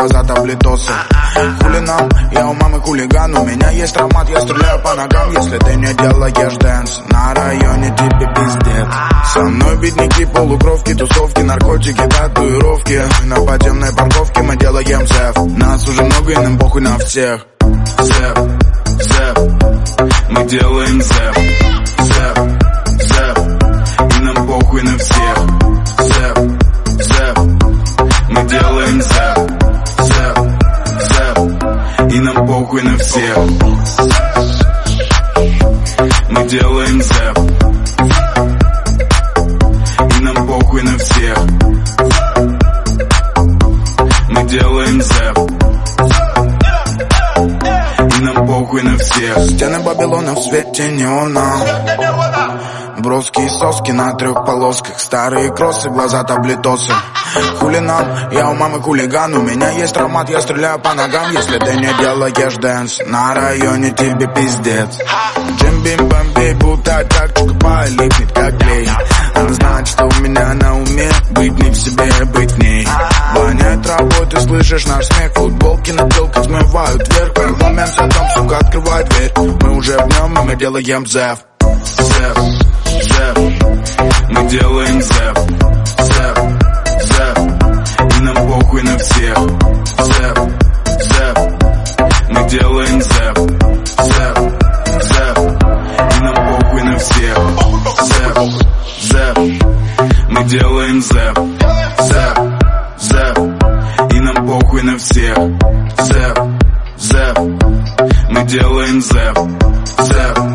глаза таблетосы Хули нам, я у мамы хулиган У меня есть травмат, я стреляю по ногам. Если ты не делаешь dance На районе тебе пиздец. Со мной бедняки, полукровки, тусовки Наркотики, татуировки. На подземной парковке мы делаем зев Нас уже много и нам похуй на всех. Зев, зев Мы делаем зев Зев, зев И нам похуй на всех. Зев, зев Мы делаем зев И нам похуй на всех. Мы делаем зев И нам похуй на всех. Мы делаем зев И нам похуй на всех. Стены Вавилона в свете неона Броски и соски на трех полосках. Старые кроссы, глаза таблетосы. Хули нам, я у мамы хулиган. У меня есть травмат, я стреляю по ногам. Если ты не делаешь дэнс На районе тебе пиздец. Джим бим бомбей, будто тактика полипнет как клей. Она знает, что у меня на уме Быть не в себе, быть в ней. Воняет травой, ты слышишь наш смех? Футболки на телках смывают вверх. Мы ломимся там, сука, открывай дверь. Мы уже в нем, и мы делаем зев Зев, Зэп, мы делаем зэп Зэп, зэп И нам похуй на всех. Зэп, зэп Мы делаем зэп Зэп, зэп И нам похуй на всех. Зэп, зэп Мы делаем зэп Зэп, зэп И нам похуй на всех. Зэп, зэп Мы делаем зэп Зэп